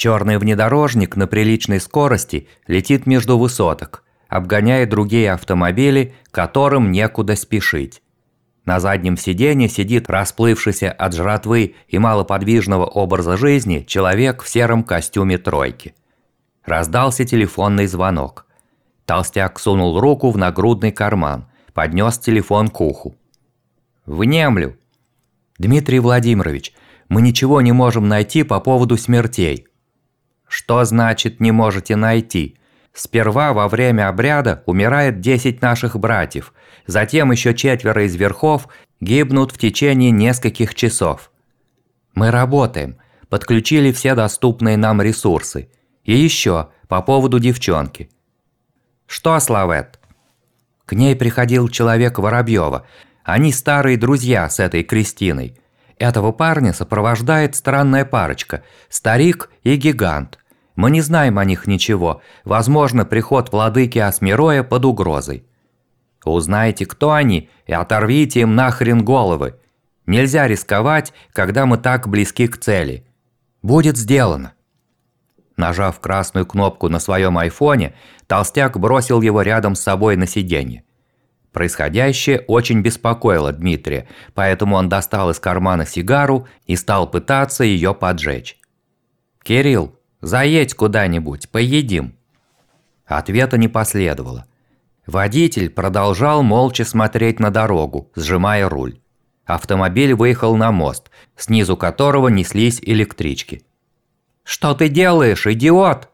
Черный внедорожник на приличной скорости летит между высоток, обгоняя другие автомобили, которым некуда спешить. На заднем сиденье сидит расплывшийся от жратвы и малоподвижного образа жизни человек в сером костюме тройки. Раздался телефонный звонок. Толстяк сунул руку в нагрудный карман, поднес телефон к уху. «Внемлю!» «Дмитрий Владимирович, мы ничего не можем найти по поводу смертей». «Что значит «не можете найти»?» Сперва во время обряда умирает 10 наших братьев, затем еще четверо из верхов гибнут в течение нескольких часов. Мы работаем, подключили все доступные нам ресурсы. И еще, по поводу девчонки. Что, Славет? К ней приходил человек Воробьева. Они старые друзья с этой Кристиной. Этого парня сопровождает странная парочка – старик и гигант. Мы не знаем о них ничего. Возможно, приход владыки Асмироя под угрозой. Узнайте, кто они, и оторвите им нахрен головы. Нельзя рисковать, когда мы так близки к цели. Будет сделано. Нажав красную кнопку на своем айфоне, толстяк бросил его рядом с собой на сиденье. Происходящее очень беспокоило Дмитрия, поэтому он достал из кармана сигару и стал пытаться ее поджечь. «Кирилл, Заедь куда-нибудь, поедим». Ответа не последовало. Водитель продолжал молча смотреть на дорогу, сжимая руль. Автомобиль выехал на мост, снизу которого неслись электрички. «Что ты делаешь, идиот?»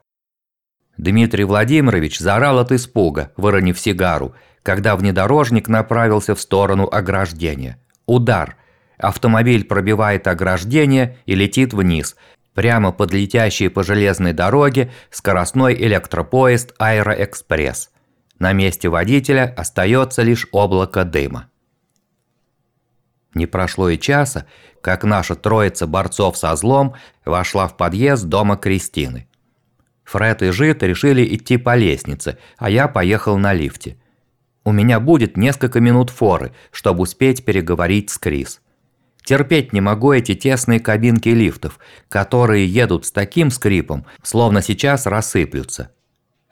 Дмитрий Владимирович заорал от испуга, выронив сигару, когда внедорожник направился в сторону ограждения. Удар. Автомобиль пробивает ограждение и летит вниз, Прямо под летящий по железной дороге скоростной электропоезд «Аэроэкспресс». На месте водителя остается лишь облако дыма. Не прошло и часа, как наша троица борцов со злом вошла в подъезд дома Кристины. Фред и Жит решили идти по лестнице, а я поехал на лифте. У меня будет несколько минут форы, чтобы успеть переговорить с Крис. Терпеть не могу эти тесные кабинки лифтов, которые едут с таким скрипом, словно сейчас рассыплются.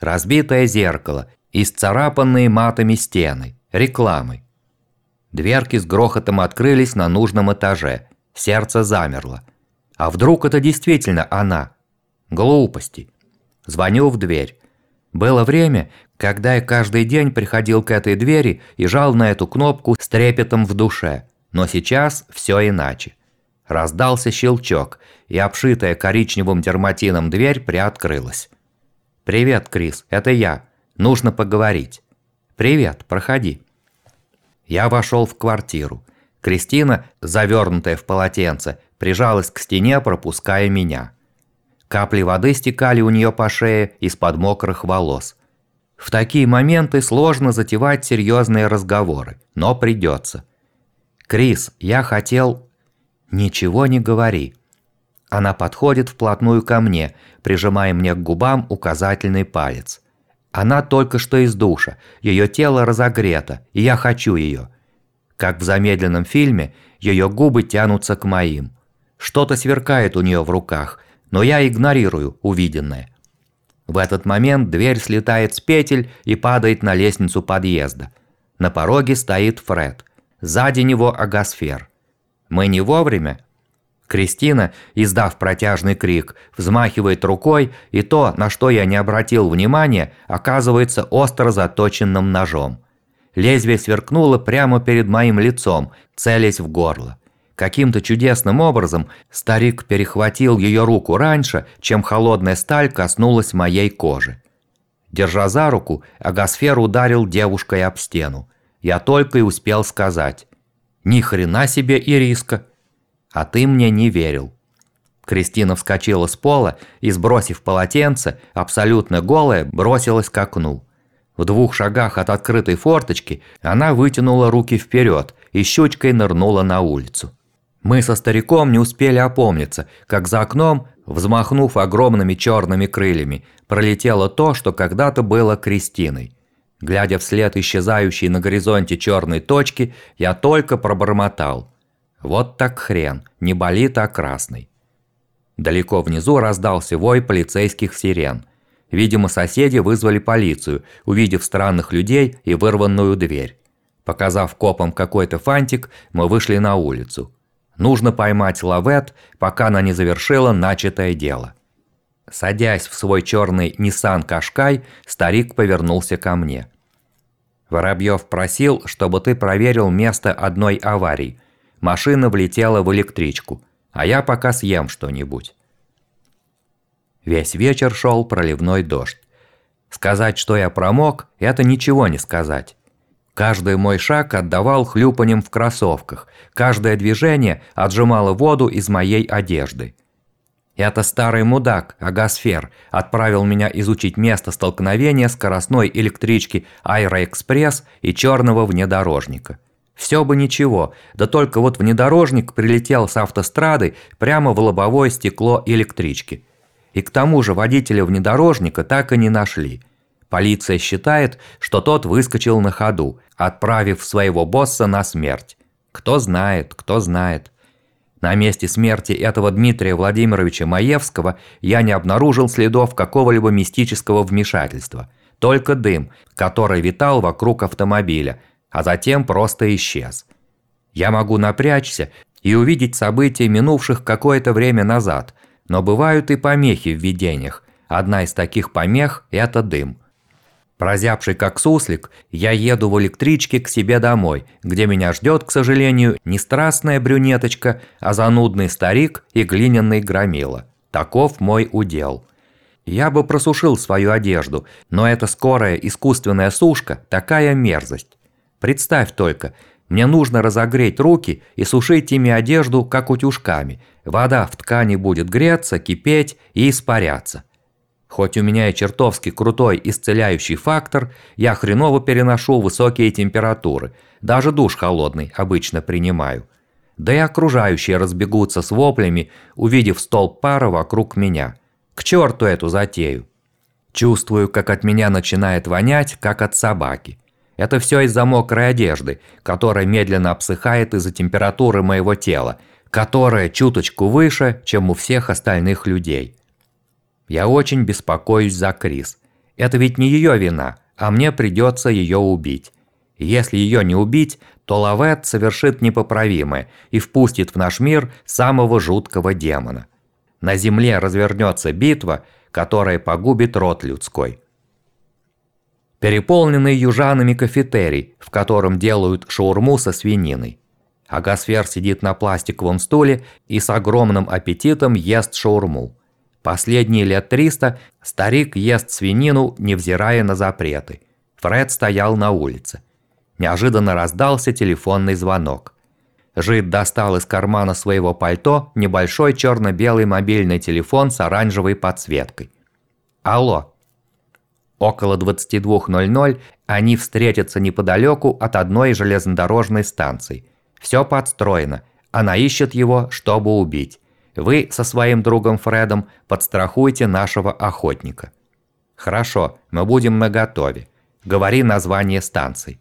Разбитое зеркало, исцарапанные матами стены, рекламой. Дверки с грохотом открылись на нужном этаже. Сердце замерло. А вдруг это действительно она? Глупости. Звоню в дверь. Было время, когда я каждый день приходил к этой двери и жал на эту кнопку с трепетом в душе – но сейчас все иначе. Раздался щелчок, и обшитая коричневым дерматином дверь приоткрылась. «Привет, Крис, это я. Нужно поговорить». «Привет, проходи». Я вошел в квартиру. Кристина, завернутая в полотенце, прижалась к стене, пропуская меня. Капли воды стекали у нее по шее из-под мокрых волос. В такие моменты сложно затевать серьезные разговоры, но придется – «Крис, я хотел...» «Ничего не говори». Она подходит вплотную ко мне, прижимая мне к губам указательный палец. Она только что из душа, ее тело разогрето, и я хочу ее. Как в замедленном фильме, ее губы тянутся к моим. Что-то сверкает у нее в руках, но я игнорирую увиденное. В этот момент дверь слетает с петель и падает на лестницу подъезда. На пороге стоит Фред – Сзади него агосфер. Мы не вовремя? Кристина, издав протяжный крик, взмахивает рукой, и то, на что я не обратил внимания, оказывается остро заточенным ножом. Лезвие сверкнуло прямо перед моим лицом, целясь в горло. Каким-то чудесным образом старик перехватил ее руку раньше, чем холодная сталь коснулась моей кожи. Держа за руку, Агосфер ударил девушкой об стену я только и успел сказать. Ни хрена себе Ириска. А ты мне не верил. Кристина вскочила с пола и, сбросив полотенце, абсолютно голая, бросилась к окну. В двух шагах от открытой форточки она вытянула руки вперед и щучкой нырнула на улицу. Мы со стариком не успели опомниться, как за окном, взмахнув огромными черными крыльями, пролетело то, что когда-то было Кристиной. Глядя вслед исчезающей на горизонте черной точки, я только пробормотал. Вот так хрен, не болит, а красный. Далеко внизу раздался вой полицейских сирен. Видимо, соседи вызвали полицию, увидев странных людей и вырванную дверь. Показав копам какой-то фантик, мы вышли на улицу. Нужно поймать Лавет, пока она не завершила начатое дело. Садясь в свой черный Nissan Кашкай, старик повернулся ко мне. Воробьев просил, чтобы ты проверил место одной аварии. Машина влетела в электричку, а я пока съем что-нибудь. Весь вечер шел проливной дождь. Сказать, что я промок, это ничего не сказать. Каждый мой шаг отдавал хлюпанем в кроссовках, каждое движение отжимало воду из моей одежды. Это старый мудак, Агасфер, отправил меня изучить место столкновения скоростной электрички Аэроэкспресс и черного внедорожника. Все бы ничего, да только вот внедорожник прилетел с автострады прямо в лобовое стекло электрички. И к тому же водителя внедорожника так и не нашли. Полиция считает, что тот выскочил на ходу, отправив своего босса на смерть. Кто знает, кто знает. На месте смерти этого Дмитрия Владимировича Маевского я не обнаружил следов какого-либо мистического вмешательства. Только дым, который витал вокруг автомобиля, а затем просто исчез. Я могу напрячься и увидеть события, минувших какое-то время назад, но бывают и помехи в видениях. Одна из таких помех – это дым – Прозябший как суслик, я еду в электричке к себе домой, где меня ждет, к сожалению, не страстная брюнеточка, а занудный старик и глиняный громила. Таков мой удел. Я бы просушил свою одежду, но эта скорая искусственная сушка – такая мерзость. Представь только, мне нужно разогреть руки и сушить ими одежду, как утюжками. Вода в ткани будет греться, кипеть и испаряться. Хоть у меня и чертовски крутой исцеляющий фактор, я хреново переношу высокие температуры, даже душ холодный обычно принимаю. Да и окружающие разбегутся с воплями, увидев столб пара вокруг меня. К черту эту затею. Чувствую, как от меня начинает вонять, как от собаки. Это все из-за мокрой одежды, которая медленно обсыхает из-за температуры моего тела, которая чуточку выше, чем у всех остальных людей. Я очень беспокоюсь за Крис. Это ведь не ее вина, а мне придется ее убить. Если ее не убить, то Лавет совершит непоправимое и впустит в наш мир самого жуткого демона. На земле развернется битва, которая погубит род людской. Переполненный южанами кафетерий, в котором делают шаурму со свининой. Агасфер сидит на пластиковом стуле и с огромным аппетитом ест шаурму. Последние лет триста старик ест свинину, невзирая на запреты. Фред стоял на улице. Неожиданно раздался телефонный звонок. Жид достал из кармана своего пальто небольшой черно-белый мобильный телефон с оранжевой подсветкой. «Алло». Около 22.00 они встретятся неподалеку от одной железнодорожной станции. Все подстроено. Она ищет его, чтобы убить. Вы со своим другом Фредом подстрахуйте нашего охотника. Хорошо, мы будем наготове. Говори название станций.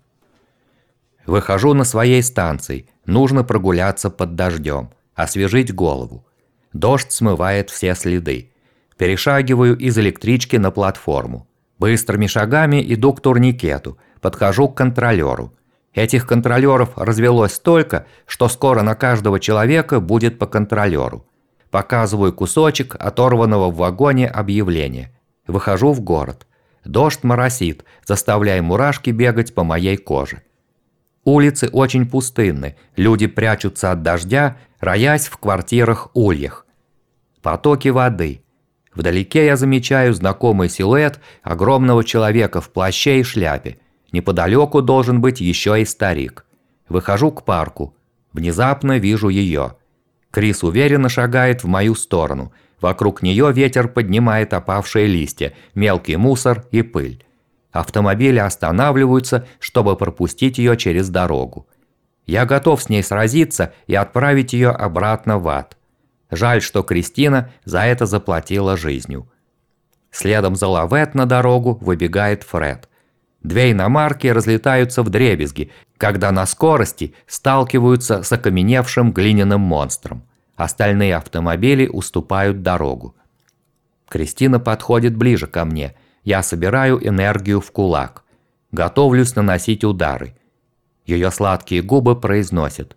Выхожу на своей станции. Нужно прогуляться под дождем. Освежить голову. Дождь смывает все следы. Перешагиваю из электрички на платформу. Быстрыми шагами иду к турникету. Подхожу к контролеру. Этих контролеров развелось столько, что скоро на каждого человека будет по контролеру. Показываю кусочек оторванного в вагоне объявления. Выхожу в город. Дождь моросит, заставляя мурашки бегать по моей коже. Улицы очень пустынны, люди прячутся от дождя, роясь в квартирах-ульях. Потоки воды. Вдалеке я замечаю знакомый силуэт огромного человека в плаще и шляпе. Неподалеку должен быть еще и старик. Выхожу к парку. Внезапно вижу ее. Крис уверенно шагает в мою сторону. Вокруг нее ветер поднимает опавшие листья, мелкий мусор и пыль. Автомобили останавливаются, чтобы пропустить ее через дорогу. Я готов с ней сразиться и отправить ее обратно в ад. Жаль, что Кристина за это заплатила жизнью. Следом за Лавет на дорогу выбегает Фред. Две иномарки разлетаются в дребезги, когда на скорости сталкиваются с окаменевшим глиняным монстром. Остальные автомобили уступают дорогу. Кристина подходит ближе ко мне. Я собираю энергию в кулак. Готовлюсь наносить удары. Ее сладкие губы произносят.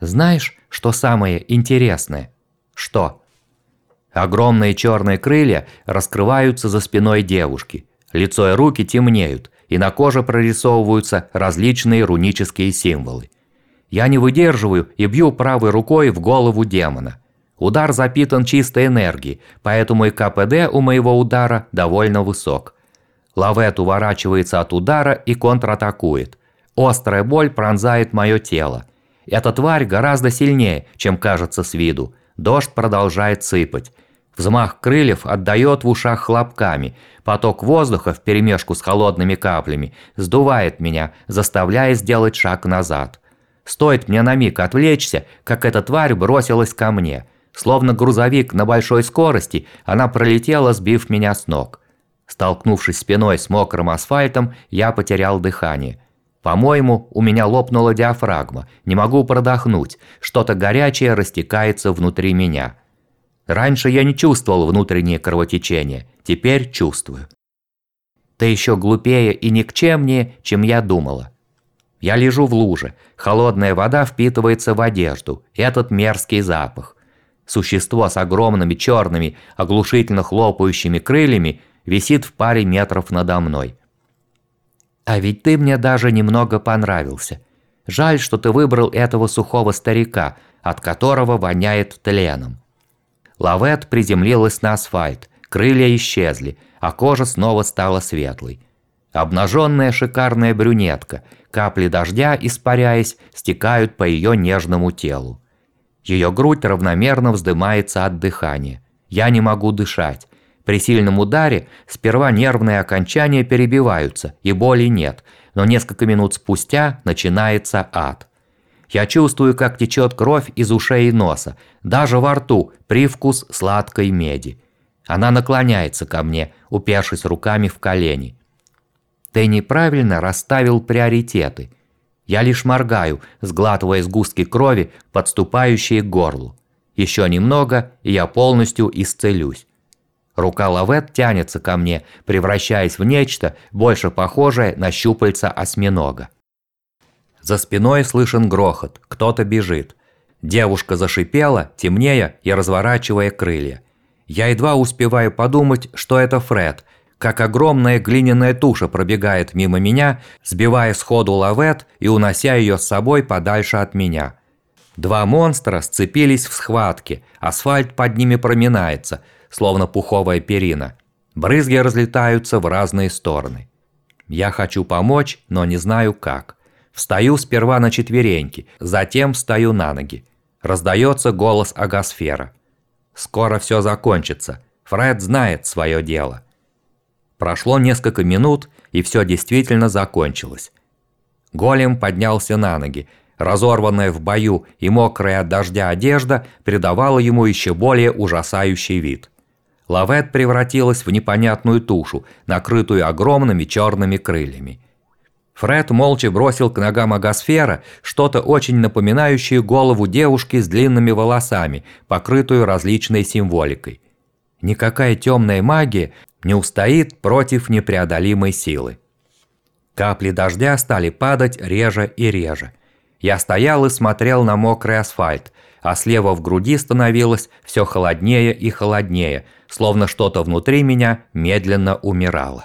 «Знаешь, что самое интересное?» «Что?» Огромные черные крылья раскрываются за спиной девушки. Лицо и руки темнеют, и на коже прорисовываются различные рунические символы. Я не выдерживаю и бью правой рукой в голову демона. Удар запитан чистой энергией, поэтому и КПД у моего удара довольно высок. Лавет уворачивается от удара и контратакует. Острая боль пронзает мое тело. Эта тварь гораздо сильнее, чем кажется с виду. Дождь продолжает сыпать. Взмах крыльев отдает в ушах хлопками. Поток воздуха вперемешку с холодными каплями сдувает меня, заставляя сделать шаг назад. Стоит мне на миг отвлечься, как эта тварь бросилась ко мне. Словно грузовик на большой скорости, она пролетела, сбив меня с ног. Столкнувшись спиной с мокрым асфальтом, я потерял дыхание. По-моему, у меня лопнула диафрагма, не могу продохнуть, что-то горячее растекается внутри меня. Раньше я не чувствовал внутреннее кровотечение, теперь чувствую. Ты еще глупее и никчемнее, чем я думала. Я лежу в луже, холодная вода впитывается в одежду, этот мерзкий запах. Существо с огромными черными, оглушительно хлопающими крыльями висит в паре метров надо мной. А ведь ты мне даже немного понравился. Жаль, что ты выбрал этого сухого старика, от которого воняет тленом. Лавет приземлилась на асфальт, крылья исчезли, а кожа снова стала светлой. Обнаженная шикарная брюнетка, капли дождя, испаряясь, стекают по ее нежному телу. Ее грудь равномерно вздымается от дыхания. Я не могу дышать. При сильном ударе сперва нервные окончания перебиваются, и боли нет, но несколько минут спустя начинается ад. Я чувствую, как течет кровь из ушей и носа, даже во рту привкус сладкой меди. Она наклоняется ко мне, упершись руками в колени. Ты неправильно расставил приоритеты. Я лишь моргаю, сглатывая сгустки крови, подступающие к горлу. Еще немного, и я полностью исцелюсь. Рука Лавет тянется ко мне, превращаясь в нечто, больше похожее на щупальца осьминога. За спиной слышен грохот, кто-то бежит. Девушка зашипела, темнее и разворачивая крылья. Я едва успеваю подумать, что это Фред, как огромная глиняная туша пробегает мимо меня, сбивая сходу лавет и унося ее с собой подальше от меня. Два монстра сцепились в схватке, асфальт под ними проминается, словно пуховая перина. Брызги разлетаются в разные стороны. Я хочу помочь, но не знаю как. Встаю сперва на четвереньки, затем встаю на ноги. Раздается голос Агасфера. «Скоро все закончится. Фред знает свое дело». Прошло несколько минут, и все действительно закончилось. Голем поднялся на ноги. Разорванная в бою и мокрая от дождя одежда придавала ему еще более ужасающий вид. Лавет превратилась в непонятную тушу, накрытую огромными черными крыльями. Фред молча бросил к ногам агосфера что-то очень напоминающее голову девушки с длинными волосами, покрытую различной символикой. Никакая темная магия не устоит против непреодолимой силы. Капли дождя стали падать реже и реже. Я стоял и смотрел на мокрый асфальт, а слева в груди становилось все холоднее и холоднее, словно что-то внутри меня медленно умирало.